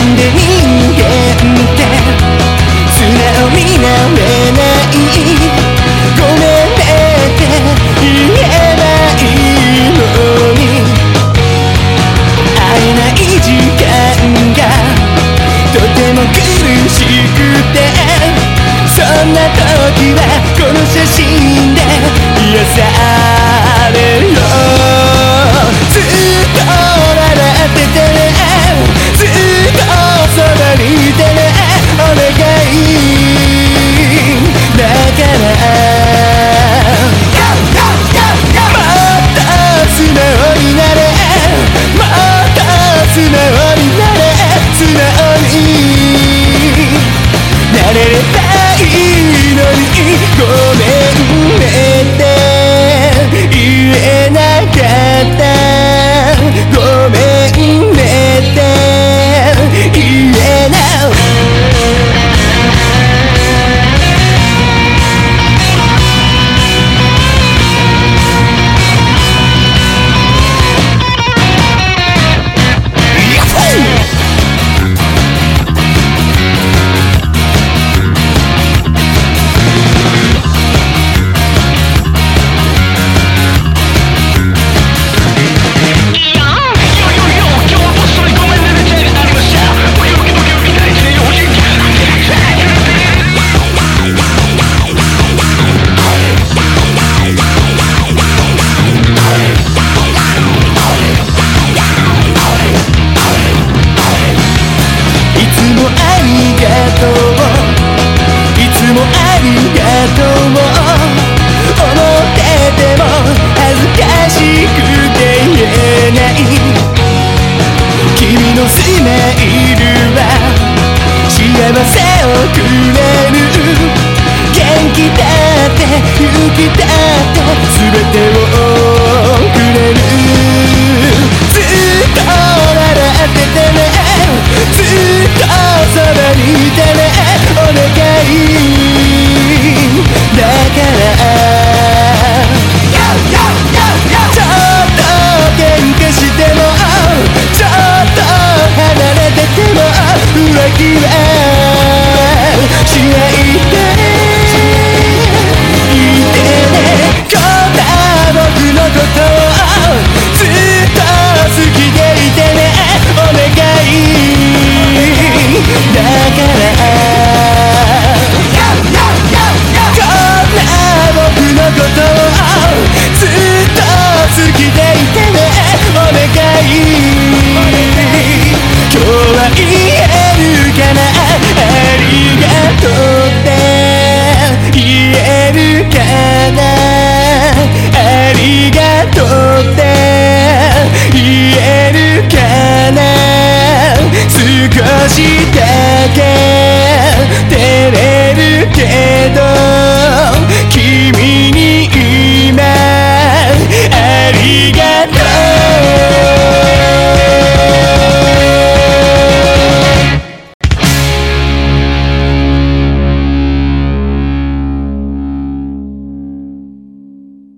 んで人間って素直になれない。ごめんねって言えないのに。会えない時間がとても苦しくて。そんな時はこの写真になれればいいのに。ごめん。れる。元気だって勇気だって。